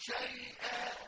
شَيْئًا